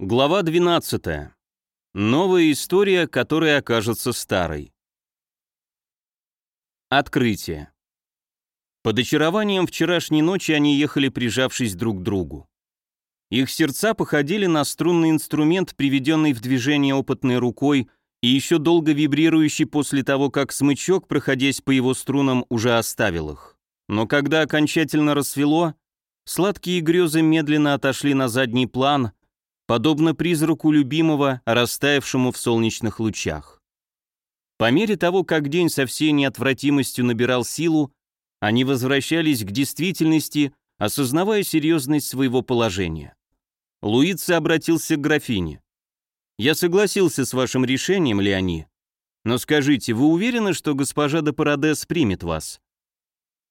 Глава 12. Новая история, которая окажется старой. Открытие. Под очарованием вчерашней ночи они ехали, прижавшись друг к другу. Их сердца походили на струнный инструмент, приведенный в движение опытной рукой и еще долго вибрирующий после того, как смычок, проходясь по его струнам, уже оставил их. Но когда окончательно рассвело, сладкие грезы медленно отошли на задний план — подобно призраку любимого, растаявшему в солнечных лучах. По мере того, как день со всей неотвратимостью набирал силу, они возвращались к действительности, осознавая серьезность своего положения. Луица обратился к графине. «Я согласился с вашим решением, Леони, но скажите, вы уверены, что госпожа де Парадес примет вас?»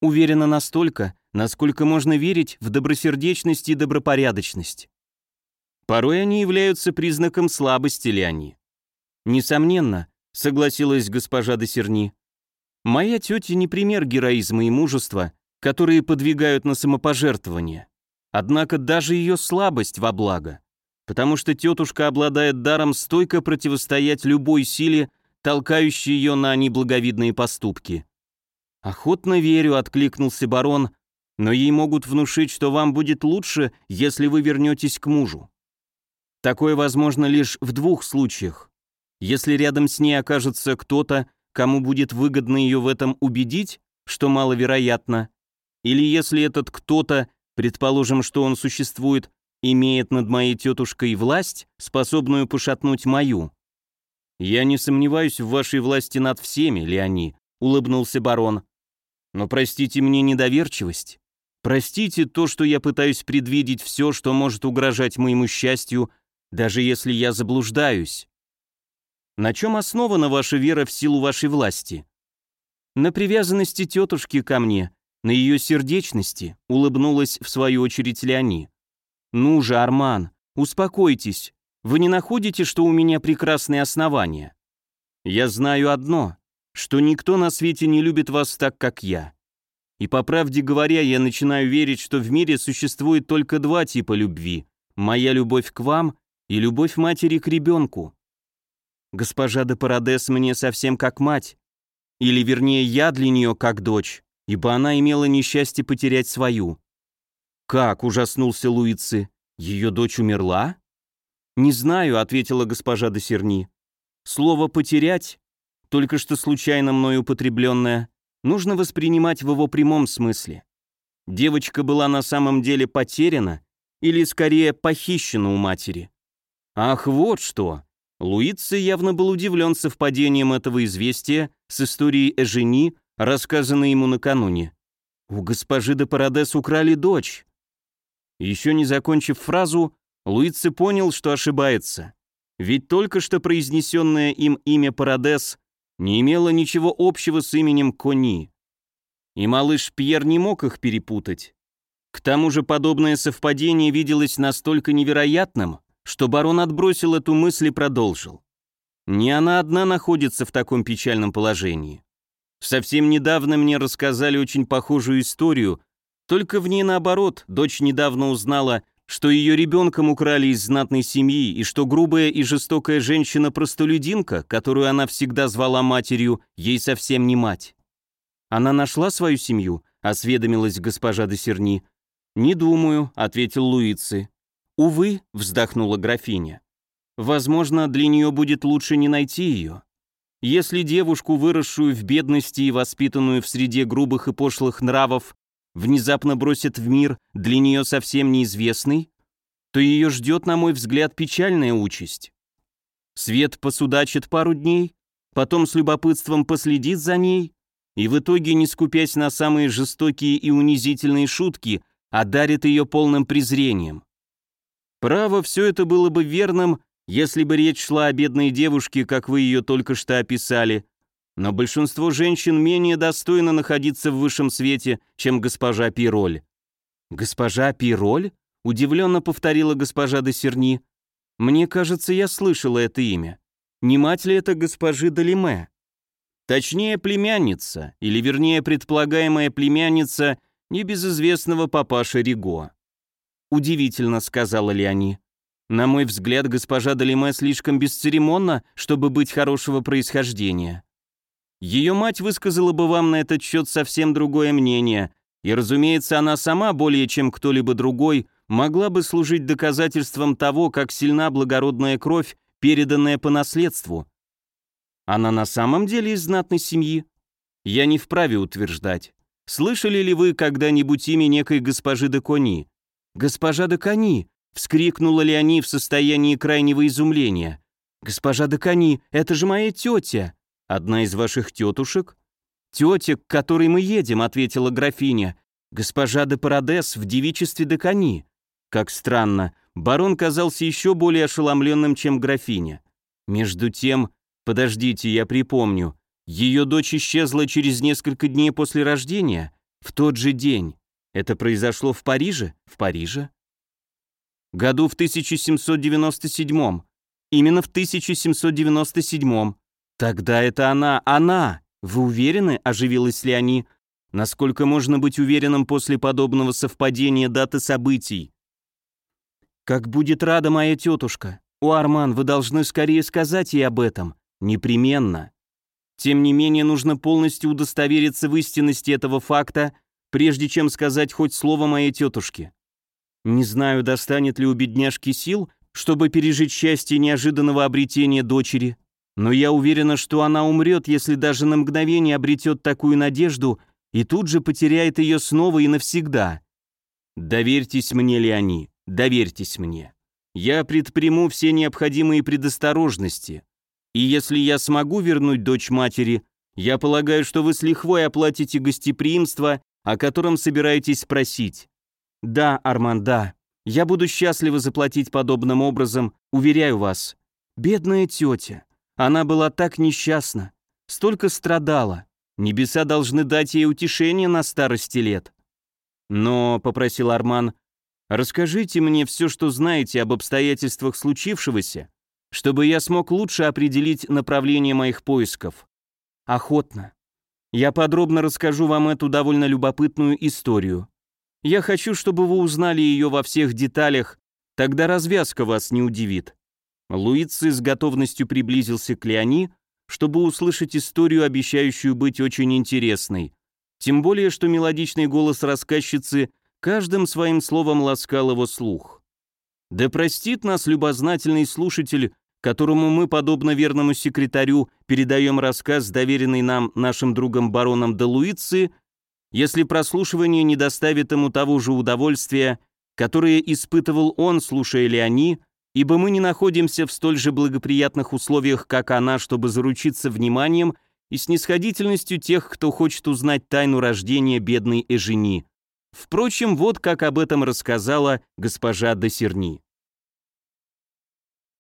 «Уверена настолько, насколько можно верить в добросердечность и добропорядочность. Порой они являются признаком слабости ли они. Несомненно, согласилась госпожа де Серни. Моя тетя не пример героизма и мужества, которые подвигают на самопожертвование. Однако даже ее слабость во благо, потому что тетушка обладает даром стойко противостоять любой силе, толкающей ее на неблаговидные поступки. «Охотно верю», — откликнулся барон, «но ей могут внушить, что вам будет лучше, если вы вернетесь к мужу. Такое возможно лишь в двух случаях. Если рядом с ней окажется кто-то, кому будет выгодно ее в этом убедить, что маловероятно, или если этот кто-то, предположим, что он существует, имеет над моей тетушкой власть, способную пошатнуть мою. «Я не сомневаюсь в вашей власти над всеми, Леони», — улыбнулся барон. «Но простите мне недоверчивость. Простите то, что я пытаюсь предвидеть все, что может угрожать моему счастью даже если я заблуждаюсь. На чем основана ваша вера в силу вашей власти? На привязанности тетушки ко мне, на ее сердечности, улыбнулась в свою очередь Леони. Ну же, Арман, успокойтесь. Вы не находите, что у меня прекрасные основания? Я знаю одно, что никто на свете не любит вас так, как я. И по правде говоря, я начинаю верить, что в мире существует только два типа любви. Моя любовь к вам и любовь матери к ребенку. Госпожа де Парадес мне совсем как мать, или вернее я для нее как дочь, ибо она имела несчастье потерять свою. Как, ужаснулся Луицы, ее дочь умерла? Не знаю, ответила госпожа де Серни. Слово «потерять», только что случайно мною употребленное, нужно воспринимать в его прямом смысле. Девочка была на самом деле потеряна или скорее похищена у матери. Ах, вот что! Луици явно был удивлен совпадением этого известия с историей Эжени, рассказанной ему накануне. У госпожи де Парадес украли дочь. Еще не закончив фразу, Луици понял, что ошибается. Ведь только что произнесенное им имя Парадес не имело ничего общего с именем Кони. И малыш Пьер не мог их перепутать. К тому же подобное совпадение виделось настолько невероятным, что барон отбросил эту мысль и продолжил. Не она одна находится в таком печальном положении. Совсем недавно мне рассказали очень похожую историю, только в ней наоборот, дочь недавно узнала, что ее ребенком украли из знатной семьи и что грубая и жестокая женщина-простолюдинка, которую она всегда звала матерью, ей совсем не мать. «Она нашла свою семью?» — осведомилась госпожа де Серни. «Не думаю», — ответил Луицы. «Увы», — вздохнула графиня. «Возможно, для нее будет лучше не найти ее. Если девушку, выросшую в бедности и воспитанную в среде грубых и пошлых нравов, внезапно бросят в мир, для нее совсем неизвестный, то ее ждет, на мой взгляд, печальная участь. Свет посудачит пару дней, потом с любопытством последит за ней, и в итоге, не скупясь на самые жестокие и унизительные шутки, одарит ее полным презрением. Право, все это было бы верным, если бы речь шла о бедной девушке, как вы ее только что описали, но большинство женщин менее достойно находиться в высшем свете, чем госпожа Пироль. «Госпожа Пироль?» — удивленно повторила госпожа де Серни. «Мне кажется, я слышала это имя. Не мать ли это госпожи Далиме?» Точнее, племянница, или вернее, предполагаемая племянница небезызвестного папаши Риго. «Удивительно», — сказала Леони. На мой взгляд, госпожа Далиме слишком бесцеремонна, чтобы быть хорошего происхождения. Ее мать высказала бы вам на этот счет совсем другое мнение, и, разумеется, она сама, более чем кто-либо другой, могла бы служить доказательством того, как сильна благородная кровь, переданная по наследству. Она на самом деле из знатной семьи? Я не вправе утверждать. Слышали ли вы когда-нибудь имя некой госпожи де Кони? Госпожа де Кони! Вскрикнула ли они в состоянии крайнего изумления. «Госпожа де Кони, это же моя тетя!» «Одна из ваших тетушек?» «Тетя, к которой мы едем», — ответила графиня. «Госпожа де Парадес в девичестве де Кони». Как странно, барон казался еще более ошеломленным, чем графиня. Между тем, подождите, я припомню, ее дочь исчезла через несколько дней после рождения, в тот же день. Это произошло в Париже? В Париже? Году в 1797. Именно в 1797. Тогда это она, она. Вы уверены, оживилась ли они? Насколько можно быть уверенным после подобного совпадения даты событий? Как будет рада моя тетушка. О, Арман, вы должны скорее сказать ей об этом. Непременно. Тем не менее, нужно полностью удостовериться в истинности этого факта, прежде чем сказать хоть слово моей тетушке. Не знаю, достанет ли у бедняжки сил, чтобы пережить счастье неожиданного обретения дочери, но я уверена, что она умрет, если даже на мгновение обретет такую надежду и тут же потеряет ее снова и навсегда. Доверьтесь мне, Леони, доверьтесь мне. Я предприму все необходимые предосторожности, и если я смогу вернуть дочь матери, я полагаю, что вы с лихвой оплатите гостеприимство, о котором собираетесь спросить. Да, Арман, да. Я буду счастлива заплатить подобным образом, уверяю вас. Бедная тетя. Она была так несчастна, столько страдала. Небеса должны дать ей утешение на старости лет. Но, — попросил Арман, — расскажите мне все, что знаете об обстоятельствах случившегося, чтобы я смог лучше определить направление моих поисков. Охотно. Я подробно расскажу вам эту довольно любопытную историю. Я хочу, чтобы вы узнали ее во всех деталях, тогда развязка вас не удивит. Луици с готовностью приблизился к Леони, чтобы услышать историю, обещающую быть очень интересной. Тем более, что мелодичный голос рассказчицы каждым своим словом ласкал его слух. Да простит нас любознательный слушатель, которому мы, подобно верному секретарю, передаем рассказ, доверенный нам нашим другом бароном де Луици, если прослушивание не доставит ему того же удовольствия, которое испытывал он, слушая Леони, ибо мы не находимся в столь же благоприятных условиях, как она, чтобы заручиться вниманием и снисходительностью тех, кто хочет узнать тайну рождения бедной Эжени. Впрочем, вот как об этом рассказала госпожа де Серни.